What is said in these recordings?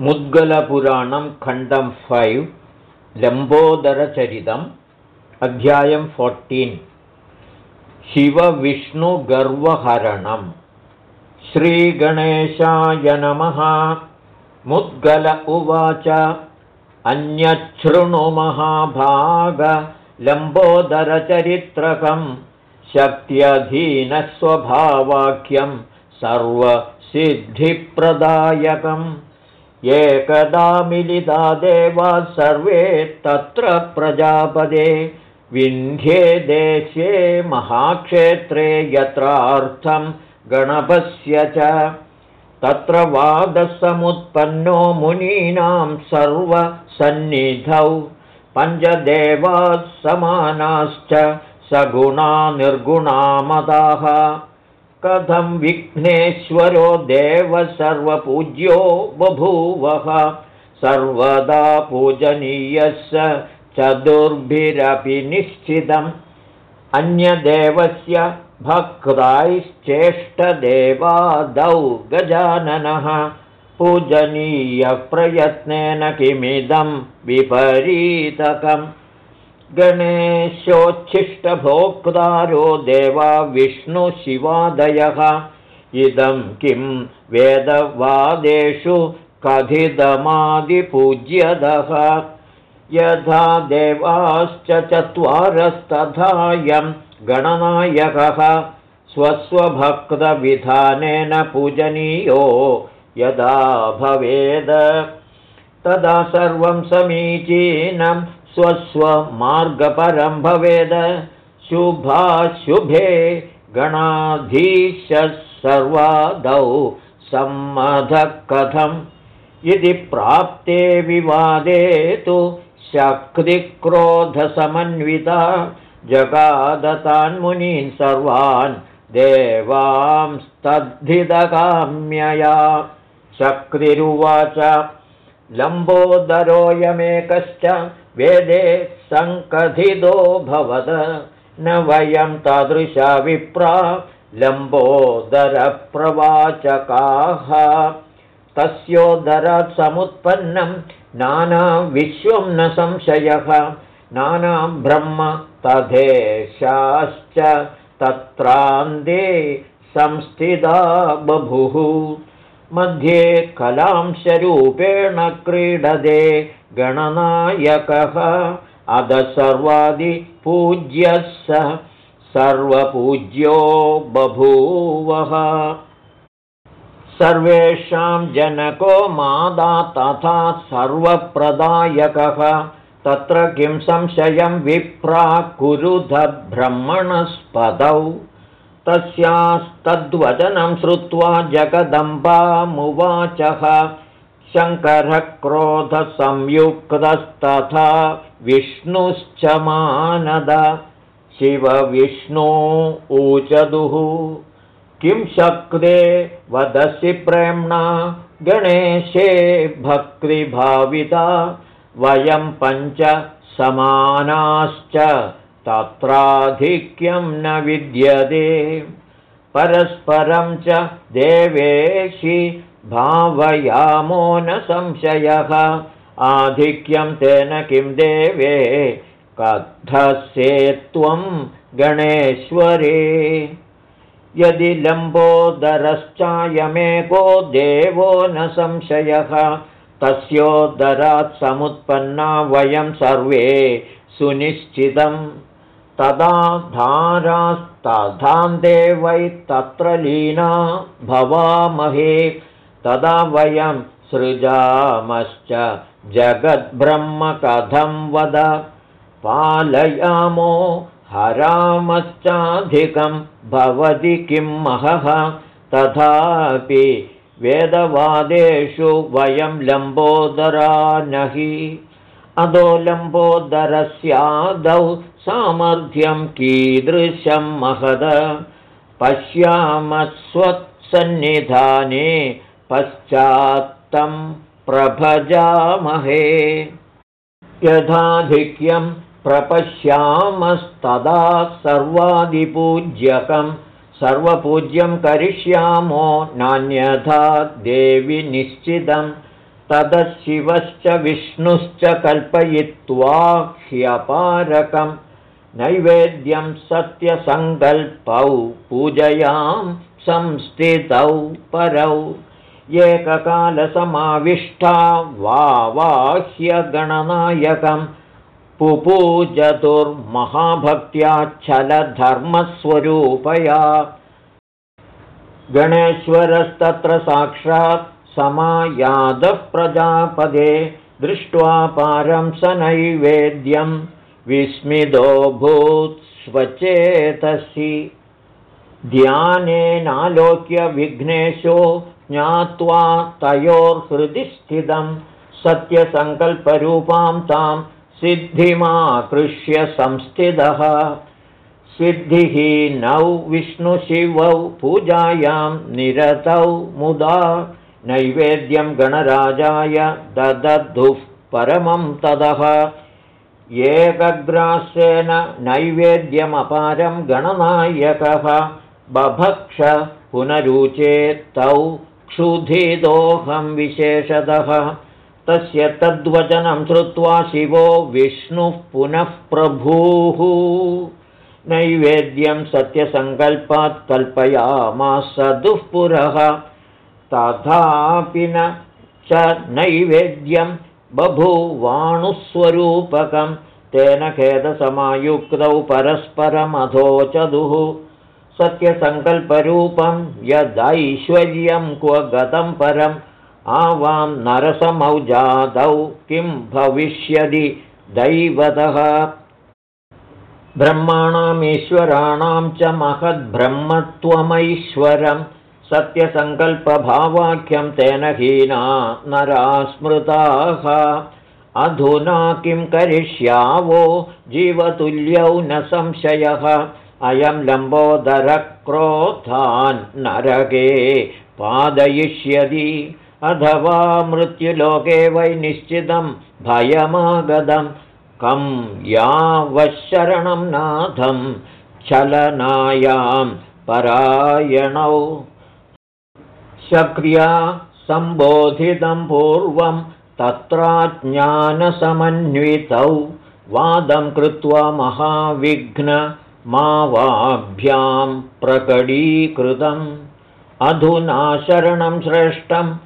मुद्गलपुराणं खण्डं फैव् लम्बोदरचरितम् अध्यायं फोर्टीन् शिवविष्णुगर्वहरणम् श्रीगणेशाय नमः. मुद्गल उवाच. अन्यच्छृणुमहाभागलम्बोदरचरित्रकं शक्त्यधीनस्वभावाख्यं सर्वसिद्धिप्रदायकम् एकदा मिलिता देवाः सर्वे तत्र प्रजापदे। विन्ध्ये देशे महाक्षेत्रे यत्रार्थं गणपस्य च। तत्र वादसमुत्पन्नो मुनीनां सर्वसन्निधौ। पञ्चदेवाः समानाश्च सगुणा निर्गुणामदाः कथं विघ्नेश्वरो देवः सर्वपूज्यो बभूवः? सर्वदा पूजनीयः स चतुर्भिरपि निश्चितम्। अन्यदेवस्य भक्ताैश्चेष्टदेवादौ गजाननः। पूजनीयप्रयत्नेन किमिदं विपरीतकम् गणेशोच्छिष्टभोक्तारो देवा विष्णुशिवादयः इदं किं वेदवादेषु कथितमादिपूज्यदः। यथा देवाश्च चत्वारस्तथायं गणनायकः। स्वस्वभक्तविधानेन पूजनीयो यदा भवेद। तदा सर्वं समीचीनं स्वस्वमार्गपरं भवेद शुभाशुभे गणाधीशः सर्वादौ सम्मधः कथम् इति प्राप्ते विवादे तु शक्तिक्रोधसमन्विता। जगादतान्मुनीन् सर्वान् देवांस्तद्धितकाम्यया। शक्तिरुवाच लम्बोदरोऽयमेकश्च वेदे सङ्कथितो भवद न वयं तादृशा विप्रा लम्बोदरप्रवाचकाः। तस्योदरात् समुत्पन्नं नानाविश्वं न संशयः। नानाब्रह्म तथेशाश्च तत्रान्ते संस्थिता बभुः मध्ये कलांशरूपेण क्रीडते गणनायकः। अध सर्वादिपूज्यः स सर्वपूज्यो बभूवः। सर्वेषां जनको मादा तथा सर्वप्रदायकः। तत्र किं संशयं? विप्राकुरुधब्रह्मणस्पदौ तस्यास्तद्वचनं श्रुत्वा जगदम्बामुवाचः शङ्करः क्रोधसंयुक्तस्तथा विष्णुश्च मानद। शिवविष्णु ऊचदुः। किं शक्ते? वदसि प्रेम्णा गणेशे भक्तिभाविता। वयं पञ्च समानाश्च तत्राधिक्यं न विद्यते। परस्परं च देवेशि भावयामो न संशयः। आधिक्यं तेन किं देवे? कथसे त्वं गणेश्वरे। यदि लम्बोदरश्चायमेको देवो न संशयः तस्योदरात् समुत्पन्ना वयं सर्वे सुनिश्चितम् तदा धारास्तथान्ते वै तत्र लीना भवामहे तदा वयं सृजामश्च जगद्ब्रह्म कथं वद। पालयामो हरामश्चाधिकं भवति किं महः। तथापि वेदवादेषु वयं लम्बोदरा नहि अदो लम्बोदरस्यादौ सामर्थ्यं कीदृशं महद। पश्यामस्वत्सन्निधाने पश्चात्तं प्रभजामहे। यथाधिक्यं प्रपश्यामस्तदा सर्वादिपूज्यकं। सर्वपूज्यं करिष्यामो नान्यथा देवि निश्चितम् तदशिवश्च विष्णुश्च कल्पयित्वा ह्यपारकं नैवेद्यं सत्यसङ्कल्पौ पूजयां संस्थितौ परौ एककालसमाविष्टा वा वाह्यगणनायकं पुपूजतुर्महाभक्त्याच्छलधर्मस्वरूपया गणेश्वरस्तत्र साक्षात् समायादः प्रजापदे दृष्ट्वा पारं स नैवेद्यं विस्मितो स्वचेतसि। ध्यानेनालोक्य विघ्नेशो ज्ञात्वा तयोर्हृदि स्थितं सत्यसङ्कल्परूपां तां सिद्धिमाकृष्य संस्थितः। सिद्धिः नौ विष्णुशिवौ पूजायां निरतौ मुदा नैवेद्यं गणराजाय ददधुः परमं तदः। एकग्रास्येन नैवेद्यमपारं गणनायकः। बभक्ष पुनरुचे तौ क्षुधिदोऽहं विशेषतः। तस्य तद्वचनं श्रुत्वा शिवो विष्णुः पुनः प्रभुः। नैवेद्यं सत्यसङ्कल्पात् कल्पयामास दुःपुरः तथापि न च नैवेद्यं बभूवाणुस्वरूपकं तेन खेदसमायुक्तौ परस्परमधोचदुः सत्यसङ्कल्परूपं यदैश्वर्यं क्व गतं परम् आवां नरसमौ जातौ किं भविष्यति दैवतः। ब्रह्माणामीश्वराणां च महद्ब्रह्मत्वमैश्वरम् सत्यसङ्कल्पभावाख्यं तेन हीना नरा स्मृताः अधुना किं करिष्यावो जीवतुल्यौ न संशयः। अयं लम्बोदरक्रोधान् नरके पादयिष्यति। अथवा मृत्युलोके वै निश्चितं भयमागतं। कं यावशरणं नाथं चलनायां परायणौ शक्र्या सम्बोधितं पूर्वं तत्राज्ञानसमन्वितौ वादं कृत्वा महाविघ्नमावाभ्यां प्रकटीकृतम्। अधुना शरणं श्रेष्ठं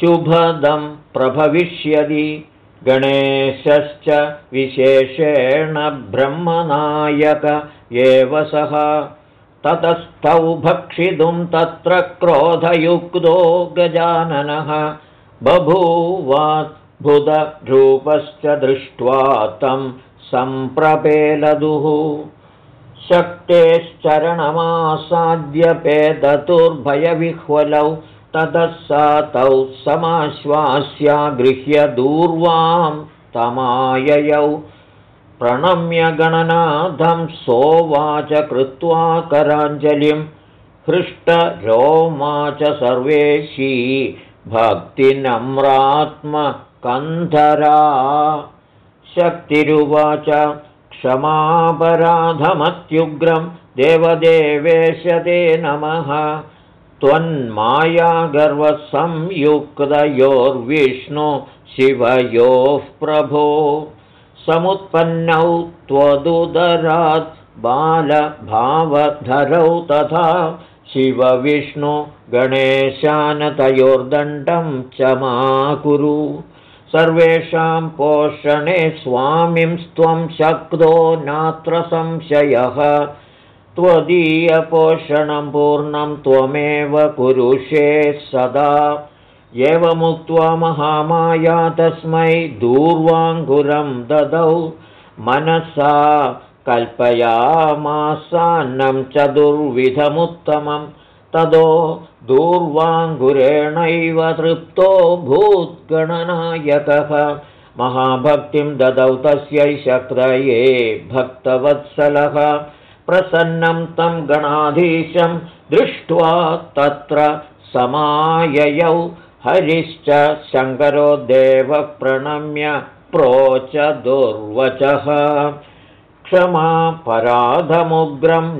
शुभदं प्रभविष्यति। गणेशश्च विशेषेण ब्रह्मनायक एव सः ततस्थौ भक्षितुं तत्र क्रोधयुक्तो गजाननः। बभूवाद्भुतरूपश्च दृष्ट्वा तं सम्प्रपेलदुः। शक्तेश्चरणमासाद्यपेदतुर्भयविह्वलौ ततः सा तौ समाश्वास्या गृह्य दूर्वां तमाययौ प्रणम्य गणनाथं सोवाच कृत्वा कराञ्जलिं। हृष्टरोमा च सर्वेशी भक्तिनम्रात्मकन्धरा। शक्तिरुवाच क्षमापराधमत्युग्रं देवदेवेश ते नमः। त्वन्मायागर्वसंयुक्तयोर्विष्णु शिवयोः प्रभो समुत्पन्नौ त्वदुदरात् बालभावधरौ तथा शिवविष्णु गणेशानतयोर्दण्डं च मा कुरु। सर्वेषां पोषणे स्वामिं त्वं शक्तो नात्र संशयः। त्वदीयपोषणं पूर्णं त्वमेव कुरुषे सदा एवमुक्त्वा महामाया तस्मै दूर्वाङ्कुरं ददौ मनसा कल्पयामासान्नं चतुर्विधमुत्तमं। तदो दूर्वाङ्कुरेणैव तृप्तो भूद्गणनायकः महाभक्तिं ददौ तस्यै शक्रये भक्तवत्सलः। प्रसन्नं तं गणाधीशं दृष्ट्वा तत्र समाययौ हरिश्च शङ्करो देवप्रणम्य प्रोच दुर्वचः क्षमापराधमुग्रं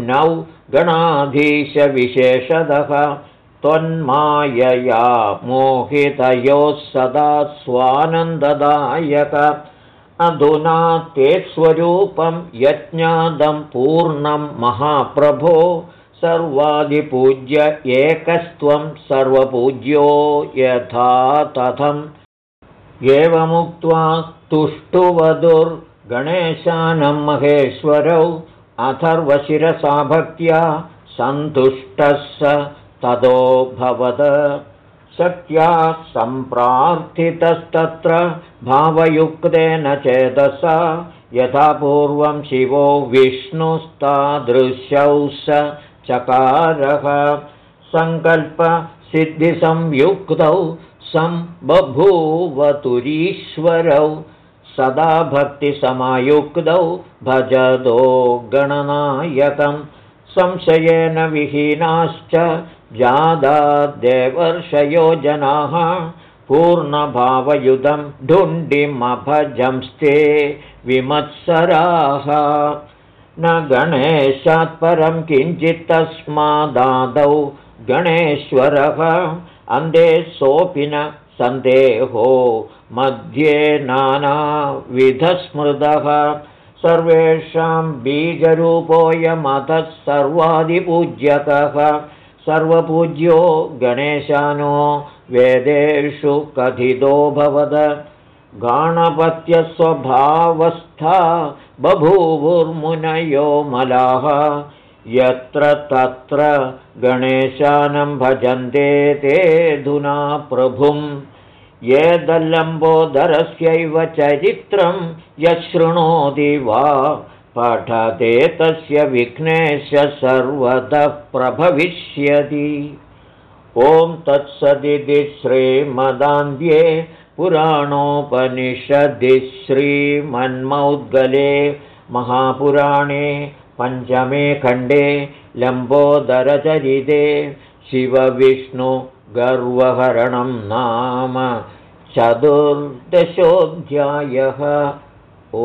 नौ गणाधीशविशेषतः त्वन्मायया मोहितयोः सदा स्वानन्ददायक। अधुना ते स्वरूपं यज्ञादं पूर्णं महाप्रभो सर्वादिपूज्य एकस्त्वं सर्वपूज्यो यथा तथम्। एवमुक्त्वा तुष्टुवधुर्गणेशानं महेश्वरौ अथर्वशिरसा भक्त्या सन्तुष्टः स ततोऽभवद शक्त्या सम्प्रार्थितस्तत्र भावयुक्तेन चेतसा यथा पूर्वं शिवो विष्णुस्तादृश्यौ स चकारः। सङ्कल्पसिद्धिसंयुक्तौ बभूवतुरीश्वरौ सदा भक्तिसमायुक्तौ भजदो गणनायकं। संशयेन विहीनाश्च जादादेवर्षयो जनाः पूर्णभावयुधं ढुण्डिमभजंस्ते विमत्सराः न गणेशात् परं किञ्चित् तस्मादादौ गणेश्वरः अन्धे सोऽपि न सन्देहो। मध्ये नानाविधस्मृतः। सर्वेषां बीजरूपोऽयमतः सर्वादिपूज्यकः। सर्वपूज्यो गणेशानो वेदेषु कथितो भवद गाणपत्यस्वभावस्था बभूवुर्मुनयो मलाः यत्र तत्र गणेशानं भजन्ते तेऽधुना प्रभुं येदल्लम्बोदरस्यैव चरित्रं यशृणोति वा पठते तस्य विघ्नेश सर्वतः प्रभविष्यति। ॐ तत्सदिति श्रीमदान्ध्ये पुराणोपनिषदि श्रीमन्मौद्गले महापुराणे पञ्चमे खण्डे लम्बोदरचरिते शिवविष्णुगर्वहरणं नाम चतुर्दशोऽध्यायः। ओ